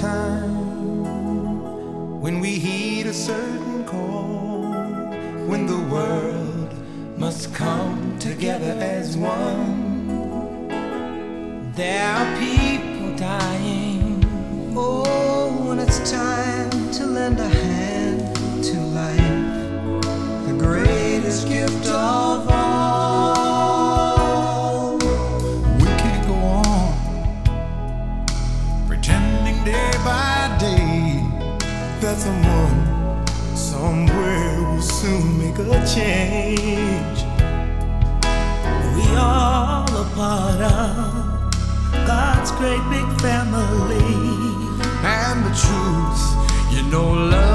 time when we heed a certain call, when the world must come together as one. There are people dying. Oh, and it's time to lend a hand to life, the greatest gift of all. Someone somewhere will soon make a change. We all a part of God's great big family. And the truth, you know, love.